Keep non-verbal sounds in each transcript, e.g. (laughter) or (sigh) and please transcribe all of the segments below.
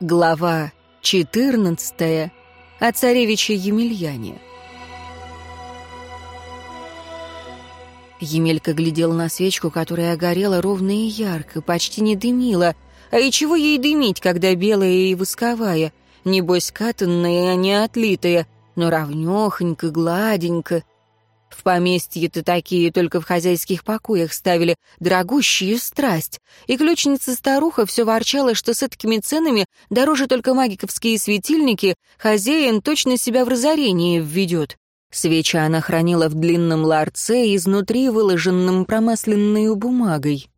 Глава 14 о царевиче Емельяне. Емелька глядел на свечку, которая горела ровно и ярко, почти не дымила. А и чего ей дымить, когда белая и восковая? Небось, катанная, а не отлитая, но ровнёхонько, гладенько. В поместье-то такие только в хозяйских покоях ставили дорогущую страсть. И ключница-старуха все ворчала, что с такими ценами дороже только магиковские светильники, хозяин точно себя в разорение введет. Свечи она хранила в длинном ларце, изнутри выложенном промасленной бумагой.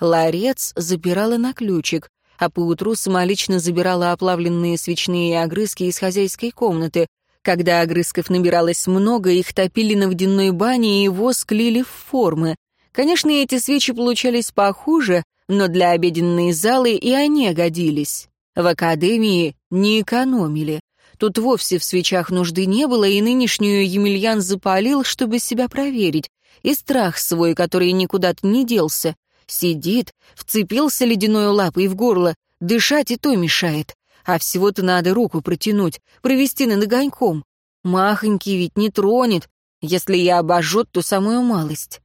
Ларец запирала на ключик, а поутру самолично забирала оплавленные свечные огрызки из хозяйской комнаты, когда огрызков набиралось много, их топили на водяной бане и воск лили в формы. Конечно, эти свечи получались похуже, но для обеденной залы и они годились. В академии не экономили. Тут вовсе в свечах нужды не было, и нынешнюю Емельян запалил, чтобы себя проверить. И страх свой, который никуда-то не делся. Сидит, вцепился ледяной лапой в горло, дышать и то мешает. А всего-то надо руку протянуть, провести над огоньком. Махонький ведь не тронет. Если я обожжет, то самую малость.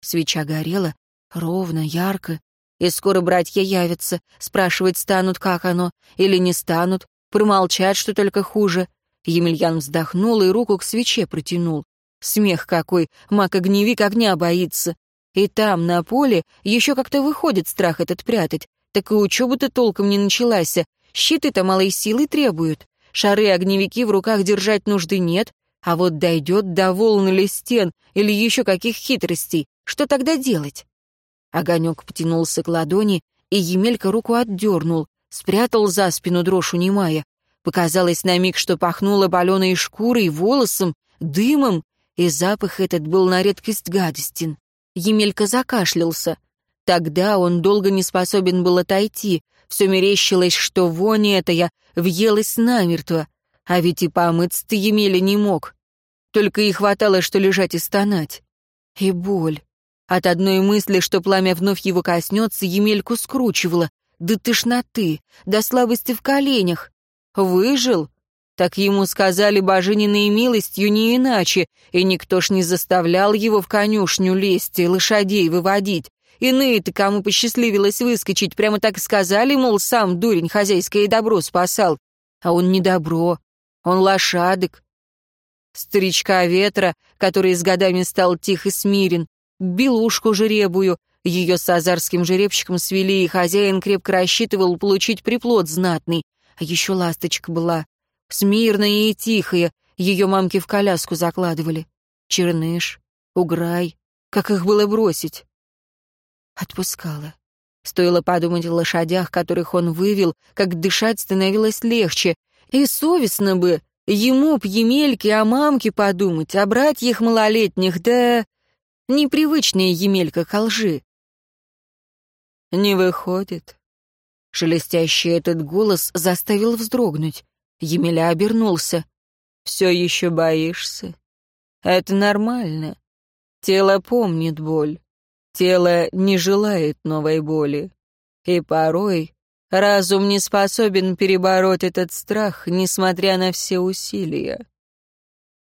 Свеча горела, ровно, ярко. И скоро братья явятся, спрашивать станут, как оно, или не станут, промолчат, что только хуже. Емельян вздохнул и руку к свече протянул. Смех какой, маг-огневик огня боится. И там, на поле, еще как-то выходит страх этот прятать. Так и учеба-то толком не началась, Щиты-то малой силы требуют. Шары-огневики в руках держать нужды нет, а вот дойдет до волн или стен, или еще каких хитростей, что тогда делать? Огонек потянулся к ладони, и Емелька руку отдернул, спрятал за спину дрожь унимая. Показалось на миг, что пахнуло паленой шкурой, волосом, дымом, и запах этот был на редкость гадостен. Емелька закашлялся. Тогда он долго не способен был отойти, все мерещилось, что вони это я въелась намертво, а ведь и помыться-то Емеля не мог. Только и хватало, что лежать и стонать. И боль. От одной мысли, что пламя вновь его коснется, Емельку скручивало, до тошноты, до слабости в коленях. Выжил? Так ему сказали божининой милостью не иначе, и никто ж не заставлял его в конюшню лезть и лошадей выводить. Иные-то, кому посчастливилось выскочить, прямо так сказали, мол, сам дурень хозяйское добро спасал. А он не добро, он лошадок. Старичка ветра, который с годами стал тих и смирен, белушку жеребую, ее с азарским жеребчиком свели, и хозяин крепко рассчитывал получить приплод знатный. А еще ласточка была, смирная и тихая, ее мамки в коляску закладывали. Черныш, уграй, как их было бросить? Отпускала. Стоило подумать о лошадях, которых он вывел, как дышать становилось легче. И совестно бы ему, б Емельке, о мамке подумать, о братьях малолетних, да непривычная Емелька ко лжи. «Не выходит». Шелестящий этот голос заставил вздрогнуть. Емеля обернулся. «Все еще боишься? Это нормально. Тело помнит боль. Тело не желает новой боли. И порой разум не способен перебороть этот страх, несмотря на все усилия.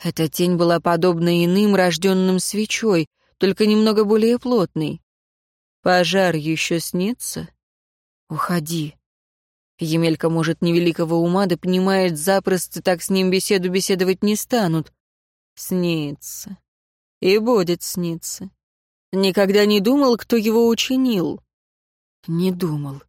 Эта тень была подобна иным, рожденным свечой, только немного более плотной. Пожар еще снится? Уходи. Емелька, может, невеликого ума, да понимает, запросто так с ним беседу беседовать не станут. Снится. И будет сниться. Никогда не думал, кто его учинил. Не думал.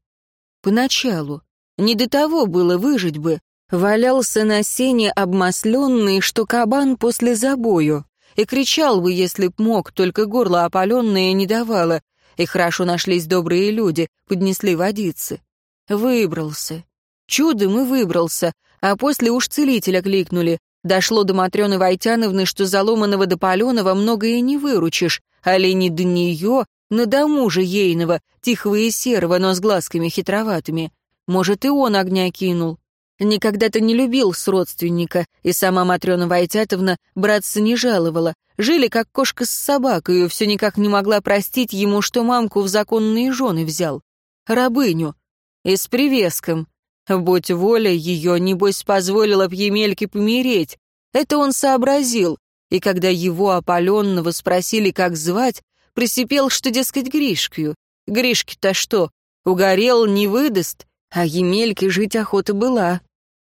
Поначалу. Не до того было выжить бы. Валялся на сене обмасленный, что кабан после забою. И кричал бы, если б мог, только горло опаленное не давало. И хорошо нашлись добрые люди, поднесли водицы. Выбрался. Чудом и выбрался, а после уж целителя кликнули. Дошло до Матрёны Войтяновны, что заломанного до палёного многое не выручишь, али не до нее, на дому же ейного, тихого и серого, но с глазками хитроватыми. Может, и он огня кинул. Никогда-то не любил с родственника, и сама Матрена Войтятовна братца не жаловала. Жили, как кошка с собакой, и все никак не могла простить ему, что мамку в законные жены взял. Рабыню. И с привеском. Будь воля ее, небось, позволила б Емельке помереть. Это он сообразил, и когда его опаленного спросили, как звать, присипел, что, дескать, Гришкою. Гришки-то что, угорел, не выдаст, а Емельке жить охота была.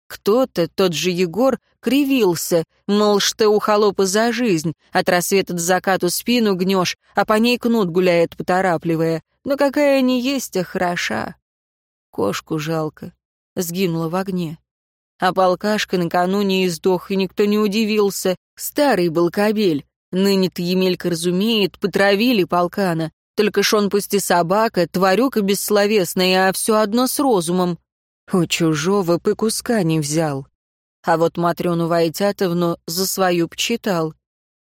Кто-то, тот же Егор, кривился, мол, что у холопа за жизнь, от рассвета до закату спину гнешь, а по ней кнут гуляет, поторапливая. Но какая не есть, а хороша. Кошку жалко, сгинула в огне. А полкашка накануне издох, и никто не удивился. Старый был кобель. Ныне-то Емелька разумеет, потравили полкана. Только ж он пусть и собака, тварюка бессловесная, а все одно с розумом. У чужого бы куска не взял. А вот Матрёну Войтятовну за свою почитал.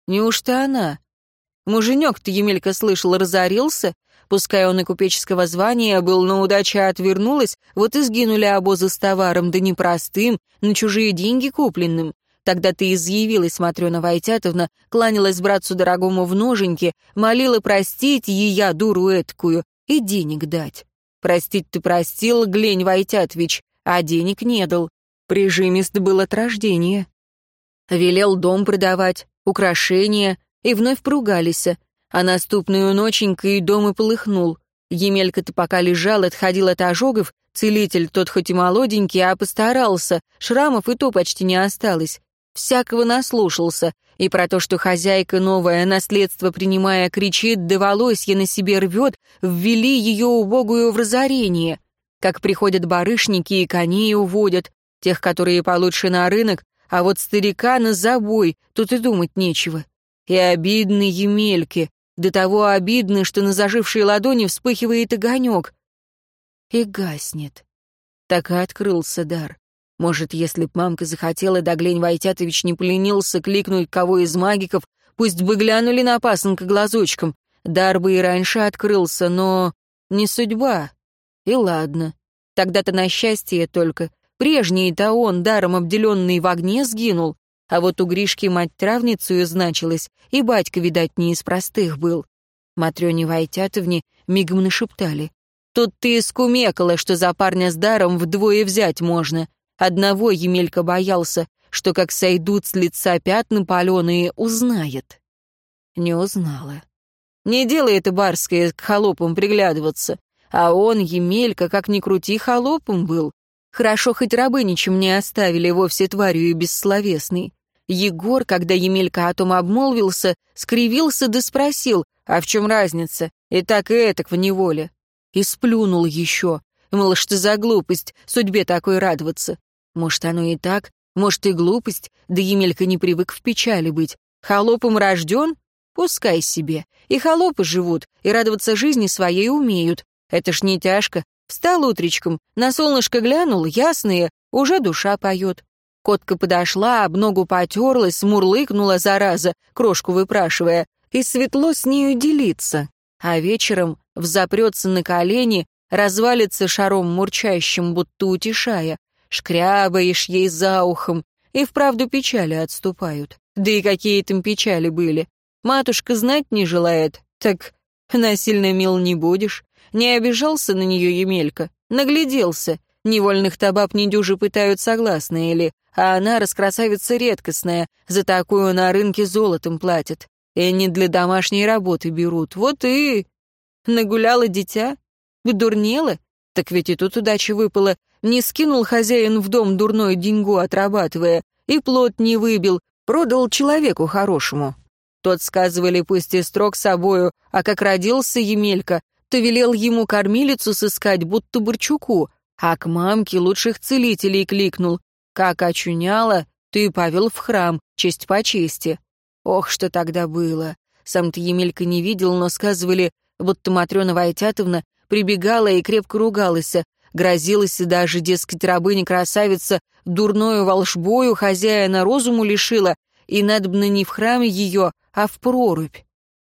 Неужто она? Муженек-то Емелька слышал, разорился, Пускай он и купеческого звания был, но удача отвернулась, вот и сгинули обозы с товаром, да не простым, на чужие деньги купленным. Тогда ты изъявилась, Матрена Войтятовна, кланялась братцу дорогому в ноженьке, молила простить ее, дуру эткую, и денег дать. Простить ты простил, Глень Войтятович, а денег не дал. Прижимист был от рождения. Велел дом продавать, украшения, и вновь поругались. А наступную и дом и полыхнул. Емелька-то пока лежал, отходил от ожогов, целитель тот хоть и молоденький, а постарался, шрамов и то почти не осталось. Всякого наслушался, и про то, что хозяйка новое наследство принимая кричит, да волосье на себе рвет, ввели ее убогую в разорение. Как приходят барышники и коней уводят, тех, которые получше на рынок, а вот старика на забой, тут и думать нечего. И обидны Емельке, до того обидно, что на зажившей ладони вспыхивает огонек. И гаснет. Так и открылся дар. Может, если б мамка захотела, да Глень Войтятович не поленился кликнуть кого из магиков, пусть бы глянули на пасынка глазочком. Дар бы и раньше открылся, но не судьба. И ладно. Тогда-то на счастье только. Прежний-то он, даром обделенный в огне, сгинул. А вот у Гришки мать травницею значилась, и батька, видать, не из простых был. Матрёне Войтятовне мигом нашептали. «Тут ты искумекала, что за парня с даром вдвое взять можно. Одного Емелька боялся, что как сойдут с лица пятна паленые, узнает». Не узнала. Не делай это барское к холопам приглядываться. А он, Емелька, как ни крути, холопом был. Хорошо, хоть рабы ничем не оставили вовсе тварью и бессловесной. Егор, когда Емелька о том обмолвился, скривился да спросил, а в чем разница? И так и этак в неволе. И сплюнул еще. Мол, что за глупость, судьбе такой радоваться. Может, оно и так, может, и глупость, да Емелька не привык в печали быть. Холопом рожден? Пускай себе. И холопы живут, и радоваться жизни своей умеют. Это ж не тяжко. Встал утречком, на солнышко глянул, ясные, уже душа поет. Котка подошла, об ногу потерлась, мурлыкнула, зараза, крошку выпрашивая, и светло с нею делиться. А вечером взапрется на колени, развалится шаром мурчащим, будто утешая. Шкрябаешь ей за ухом, и вправду печали отступают. Да и какие там печали были. Матушка знать не желает, так насильно мил не будешь. Не обижался на нее Емелька, нагляделся. Невольных табаб недюжи пытают согласные ли, а она раскрасавица редкостная, за такую на рынке золотом платят. И не для домашней работы берут. Вот и... Нагуляла дитя? Дурнела? Так ведь и тут удача выпала. Не скинул хозяин в дом дурной деньгу, отрабатывая, и плод не выбил, продал человеку хорошему. Тот, сказывали, пусть и строг собою, а как родился Емелька, то велел ему кормилицу сыскать, будто Бурчуку, а к мамке лучших целителей кликнул, как очуняла, ты повел в храм, честь по чести. Ох, что тогда было. Сам-то Емелька не видел, но сказывали, будто Матрена Войтятовна прибегала и крепко ругалась, грозилась и даже, дескать, рабыня-красавица дурною волшбою хозяина розуму лишила, и надобно не в храме ее, а в прорубь.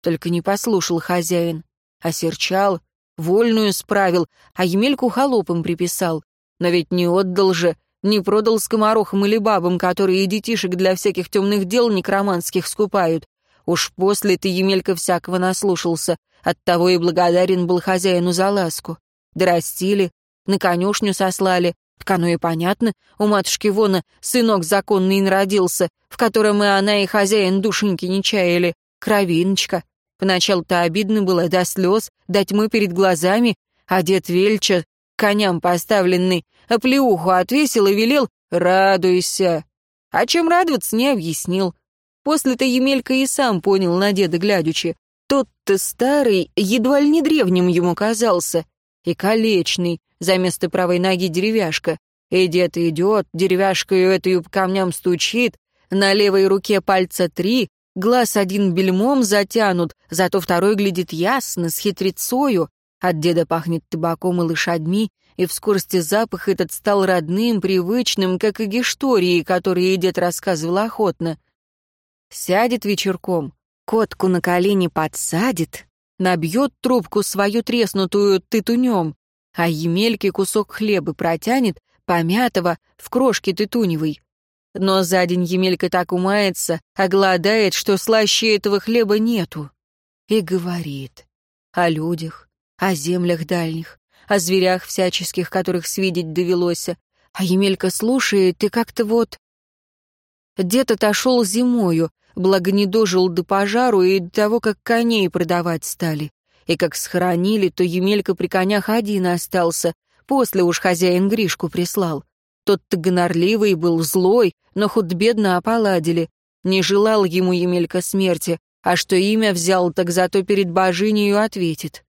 Только не послушал хозяин, осерчал, вольную справил, а Емельку холопом приписал. Но ведь не отдал же, не продал скоморохам или бабам, которые детишек для всяких темных дел некроманских скупают. Уж после ты, Емелька, всякого наслушался. Оттого и благодарен был хозяину за ласку. Дорастили, на конюшню сослали, Так оно и понятно, у матушки Вона сынок законный народился, в котором и она, и хозяин душеньки не чаяли. Кровиночка. Поначалу-то обидно было до слез, до тьмы перед глазами, а дед Вельча, коням поставленный, оплеуху отвесил и велел «радуйся». А чем радоваться, не объяснил. После-то Емелька и сам понял на деда глядячи. Тот-то старый, едва ли не древним ему казался. И колечный, за место правой ноги деревяшка. И дед идет, деревяшкою этой по камням стучит, на левой руке пальца три, глаз один бельмом затянут, зато второй глядит ясно, с хитрецою. От деда пахнет табаком и лошадьми, и в скорости запах этот стал родным, привычным, как и гештории, которые дед рассказывал охотно. Сядет вечерком, котку на колени подсадит, набьет трубку свою треснутую тытунем, а Емельке кусок хлеба протянет, помятого, в крошке тытуневой. Но за день Емелька так умается, огладает, что слаще этого хлеба нету. И говорит о людях, о землях дальних, о зверях всяческих, которых свидеть довелось. А Емелька слушает и как-то вот... Дед отошел зимою, благо не дожил до пожару и до того, как коней продавать стали. И как схоронили, то Емелька при конях один остался, после уж хозяин Гришку прислал. Тот-то гонорливый был, злой, но худ-бедно ополадили. Не желал ему Емелька смерти, а что имя взял, так зато перед божинею ответит.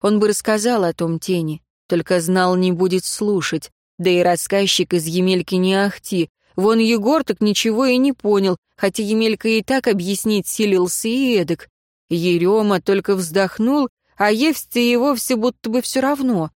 Он бы рассказал о том тени, только знал, не будет слушать. Да и рассказчик из Емельки не ахти, Вон Егор так ничего и не понял, хотя Емелька и так объяснить силился и эдак. Ерема только вздохнул, а Евсте и вовсе будто бы все равно.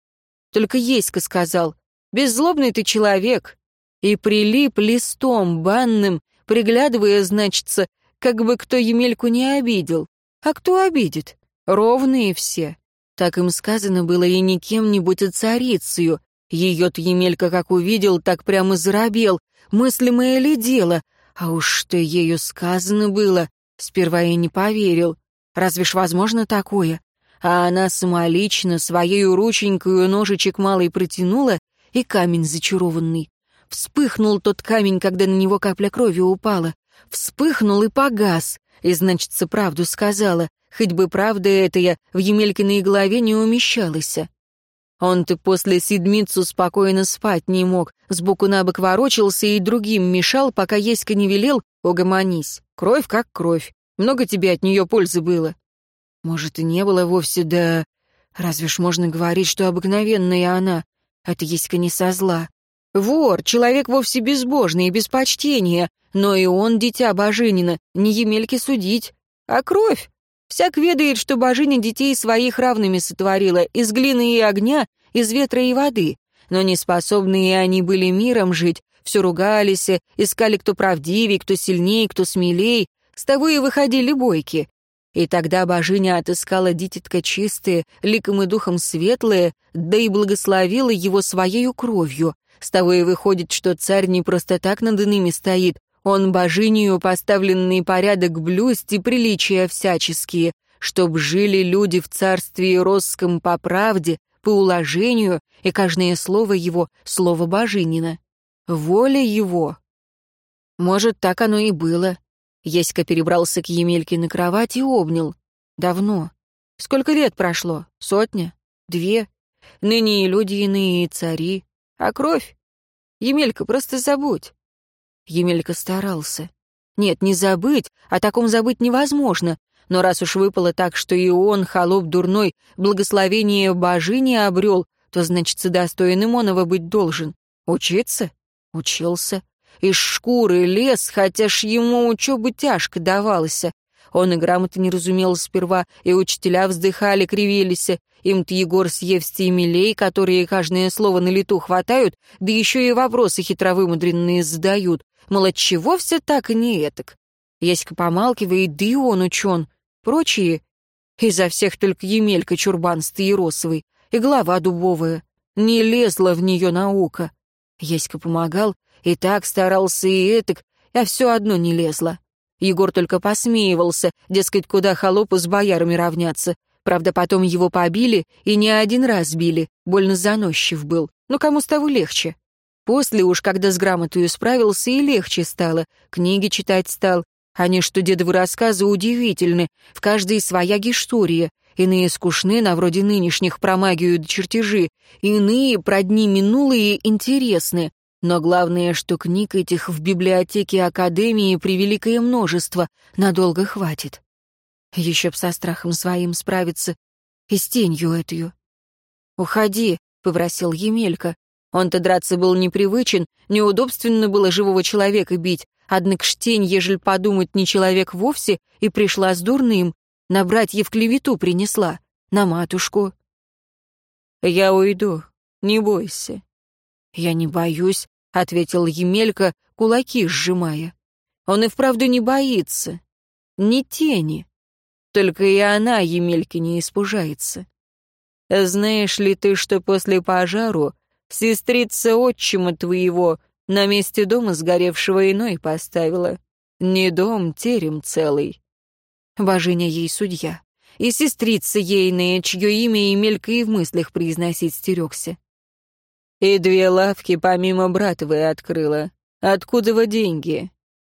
Только Еська сказал, «Беззлобный ты человек». И прилип листом банным, приглядывая, значится, как бы кто Емельку не обидел. А кто обидит? Ровные все. Так им сказано было и не кем-нибудь, а царицею. Ее-то Емелька как увидел, так прямо заробел, мыслимое ли дело? А уж что ею сказано было, сперва я не поверил. Разве ж возможно такое? А она самолично своей рученькою ножичек малый протянула, и камень зачарованный. Вспыхнул тот камень, когда на него капля крови упала. Вспыхнул и погас. И, значит, правду сказала. Хоть бы правда это я в Емелькиной голове не умещалась. Он-то после седмицу спокойно спать не мог, сбоку на бок ворочался и другим мешал, пока Еська не велел «Угомонись, кровь как кровь, много тебе от нее пользы было». Может, и не было вовсе, да... Разве ж можно говорить, что обыкновенная она? Это Еська не со зла. Вор, человек вовсе безбожный и без почтения, но и он дитя Божинина, не Емельке судить. А кровь? Всяк ведает, что божиня детей своих равными сотворила, из глины и огня, из ветра и воды. Но неспособные они были миром жить, все ругались, искали кто правдивей, кто сильней, кто смелей, с того и выходили бойки. И тогда божиня отыскала дитятка чистые, ликом и духом светлые, да и благословила его своею кровью. С того и выходит, что царь не просто так над иными стоит, он божинию поставленный порядок блюсть и приличия всяческие, чтоб жили люди в царстве Росском по правде, по уложению, и каждое слово его — слово божинина. Воля его. Может, так оно и было. Еська перебрался к Емельке на кровать и обнял. Давно. Сколько лет прошло? Сотня? Две? Ныне и люди иные, и цари. А кровь? Емелька, просто забудь. Емелька старался. Нет, не забыть, о таком забыть невозможно. Но раз уж выпало так, что и он, холоп дурной, благословение божини обрел, то, значит, достойным онова быть должен. Учиться? Учился. Из шкуры лез, хотя ж ему учебы тяжко давалось. Он и грамоты не разумел сперва, и учителя вздыхали, кривились. Им-то Егор с Евстей милей, которые каждое слово на лету хватают, да еще и вопросы хитровымудренные задают. Мол, отчего все так и не этак? Яська помалкивает, да и он учен. Прочие изо всех только Емелька чурбанстый и росовый, и голова дубовая. Не лезла в нее наука. Яська помогал, и так старался, и этак, а все одно не лезло. Егор только посмеивался, дескать, куда холопу с боярами равняться. Правда, потом его побили и не один раз били, больно заносчив был. Но кому с того легче? После уж, когда с грамотою справился, и легче стало, книги читать стал. Они, что дедовы рассказы, удивительны, в каждой своя гистория. Иные скучны, на вроде нынешних, про магию да чертежи, иные, про дни минулые, интересны. Но главное, что книг этих в библиотеке Академии превеликое множество, надолго хватит. Еще б со страхом своим справиться и с тенью эту. «Уходи», — попросил Емелька. Он-то драться был непривычен, неудобственно было живого человека бить, однако штень, ежели подумать, не человек вовсе, и пришла с дурным, на братьев клевету принесла, на матушку. «Я уйду, не бойся». «Я не боюсь», — ответил Емелька, кулаки сжимая. «Он и вправду не боится. Ни тени. Только и она, Емельке, не испужается. Знаешь ли ты, что после пожару сестрица отчима твоего на месте дома сгоревшего иной поставила? Не дом, терем целый. Божиня ей судья. И сестрица ейная, чье имя Емелька и в мыслях произносить стерегся. И две лавки помимо братовой открыла. Откуда вы деньги?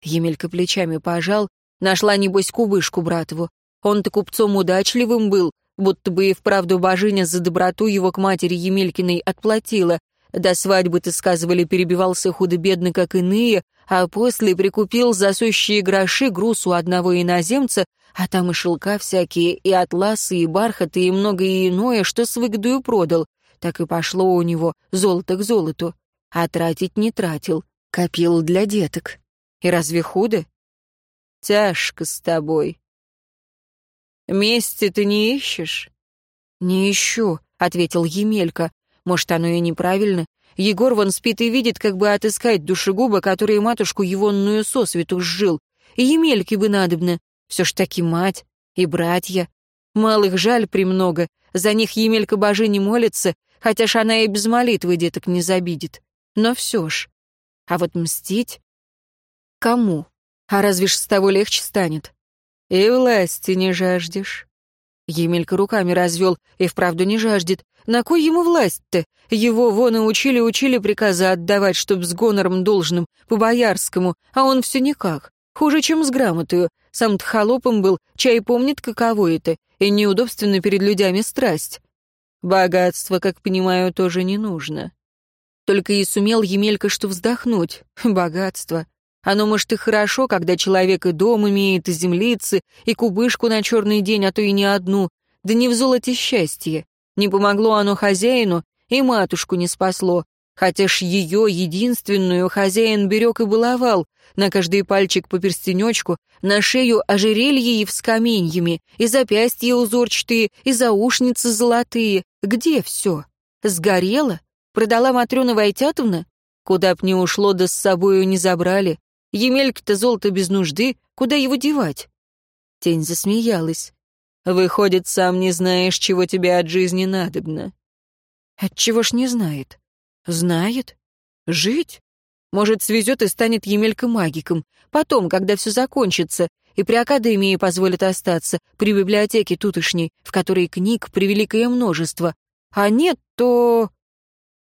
Емелька плечами пожал, нашла, небось, кубышку братову. Он-то купцом удачливым был, будто бы и вправду божиня за доброту его к матери Емелькиной отплатила. До свадьбы-то, сказывали, перебивался худо-бедно, как иные, а после прикупил за сущие гроши груз у одного иноземца, а там и шелка всякие, и атласы, и бархаты, и многое иное, что с выгодою продал. Так и пошло у него золото к золоту. А тратить не тратил, копил для деток. И разве худо? Тяжко с тобой, Мести ты не ищешь?» «Не ищу», — ответил Емелька. «Может, оно и неправильно. Егор вон спит и видит, как бы отыскать душегуба, который матушку егонную сосвету сжил. И Емельке бы надобно. Все ж таки мать и братья. Малых жаль премного. За них Емелька божи не молится, хотя она и без молитвы деток не забидит. Но все ж. А вот мстить? Кому? А разве ж с того легче станет? «И власти не жаждешь». Емелька руками развел, и вправду не жаждет. На кой ему власть-то? Его вон и учили-учили приказы отдавать, чтоб с гонором должным, по-боярскому, а он все никак. Хуже, чем с грамотою. Сам-то холопом был, чай помнит, каково это, и неудобственно перед людьми страсть. Богатство, как понимаю, тоже не нужно. Только и сумел Емелька что вздохнуть. (laughs) Богатство. Оно, может, и хорошо, когда человек и дом имеет, и землицы, и кубышку на черный день, а то и не одну. Да не в золоте счастье. Не помогло оно хозяину, и матушку не спасло. Хотя ж ее, единственную, хозяин берег и баловал. На каждый пальчик по перстенечку, на шею ожерелье и с каменьями, и запястья узорчатые, и заушницы золотые. Где все? Сгорело? Продала Матрена Войтятовна? Куда б ни ушло, да с собою не забрали. Емелька-то золото без нужды, куда его девать?» Тень засмеялась. «Выходит, сам не знаешь, чего тебе от жизни надобно». «Отчего ж не знает?» «Знает? Жить? Может, свезет и станет Емелька магиком. Потом, когда все закончится, и при академии позволят остаться, при библиотеке тутошней, в которой книг превеликое множество. А нет, то...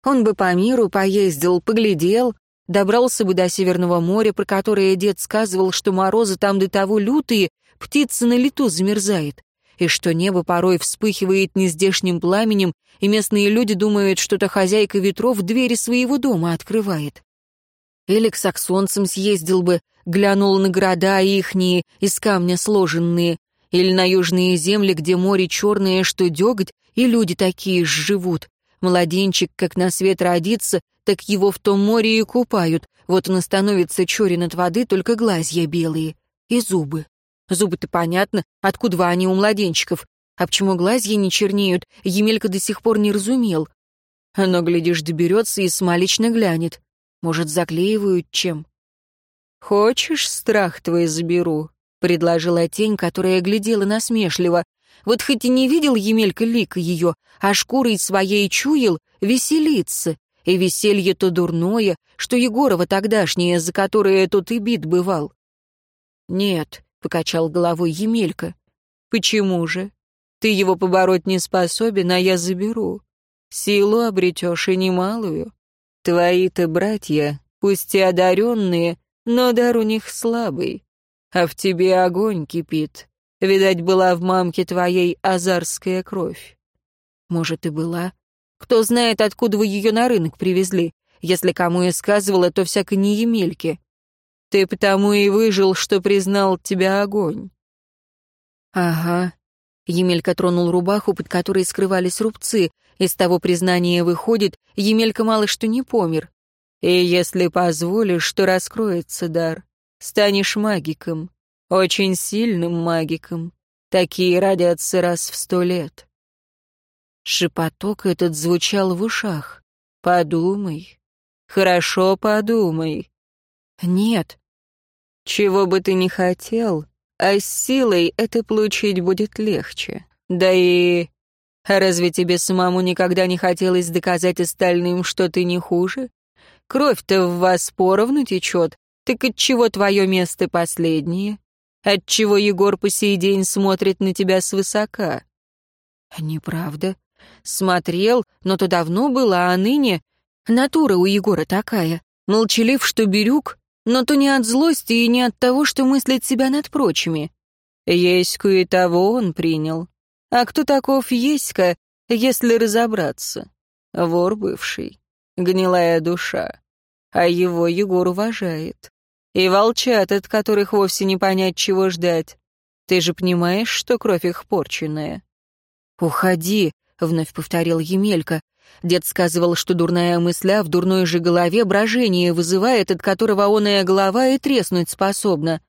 Он бы по миру поездил, поглядел, добрался бы до Северного моря, про которое дед сказывал, что морозы там до того лютые, птица на лету замерзает, и что небо порой вспыхивает нездешним пламенем, и местные люди думают, что-то хозяйка ветров двери своего дома открывает. Или к саксонцам съездил бы, глянул на города ихние, из камня сложенные, или на южные земли, где море черное, что деготь, и люди такие ж живут. Младенчик, как на свет родится, так его в том море и купают. Вот он становится черен от воды, только глазья белые. И зубы. Зубы-то понятно, откуда они у младенчиков. А почему глазья не чернеют, Емелька до сих пор не разумел. Но, глядишь, доберется и смолично глянет. Может, заклеивают чем? «Хочешь, страх твой заберу?» — предложила тень, которая глядела насмешливо. Вот хоть и не видел Емелька лика ее, а шкурой своей чуял, веселиться. И веселье то дурное, что Егорова тогдашнее, за которое тут и бит бывал. «Нет», — покачал головой Емелька. «Почему же? Ты его побороть не способен, а я заберу. Силу обретешь и немалую. Твои-то братья, пусть и одаренные, но дар у них слабый. А в тебе огонь кипит. Видать, была в мамке твоей азарская кровь. Может, и была. Кто знает, откуда вы ее на рынок привезли. Если кому и сказывала, то всяко не Емельке. Ты потому и выжил, что признал тебя огонь. Ага. Емелька тронул рубаху, под которой скрывались рубцы. Из того признания выходит, Емелька мало что не помер. И если позволишь, то раскроется дар. Станешь магиком. Очень сильным магиком. Такие родятся раз в сто лет. Шепоток этот звучал в ушах. Подумай. Хорошо подумай. Нет. Чего бы ты ни хотел, а с силой это получить будет легче. Да и... Разве тебе самому никогда не хотелось доказать остальным, что ты не хуже? Кровь-то в вас поровну течет, так отчего твое место последнее? Отчего Егор по сей день смотрит на тебя свысока? Неправда. Смотрел, но то давно было, а ныне... Натура у Егора такая. Молчалив, что берюк, но то не от злости и не от того, что мыслит себя над прочими. Еську и того он принял. А кто таков Еська, если разобраться? Вор бывший, гнилая душа. А его Егор уважает. И волчат, от которых вовсе не понять, чего ждать. Ты же понимаешь, что кровь их порченная? «Уходи», — вновь повторил Емелька. Дед сказывал, что дурная мысля в дурной же голове брожение вызывает, от которого оная голова и треснуть способна.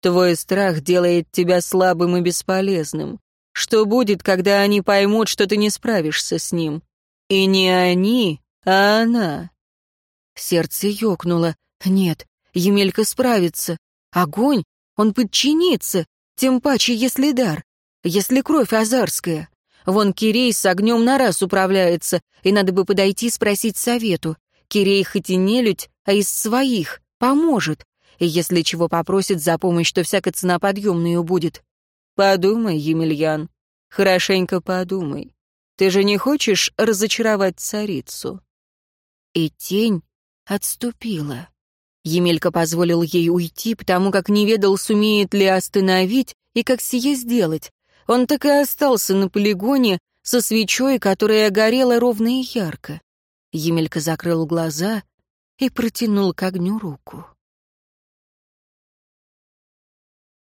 Твой страх делает тебя слабым и бесполезным. Что будет, когда они поймут, что ты не справишься с ним? И не они, а она. Сердце ёкнуло. Нет, Емелька справится. Огонь, он подчинится, тем паче, если дар, если кровь азарская. Вон Кирей с огнем на раз управляется, и надо бы подойти спросить совету. Кирей хоть и не людь, а из своих, поможет. И если чего попросит за помощь, то всяко цена подъемную будет. Подумай, Емельян, хорошенько подумай. Ты же не хочешь разочаровать царицу?» И тень отступила. Емелька позволил ей уйти, потому как не ведал, сумеет ли остановить и как сие сделать. Он так и остался на полигоне со свечой, которая горела ровно и ярко. Емелька закрыл глаза и протянул к огню руку.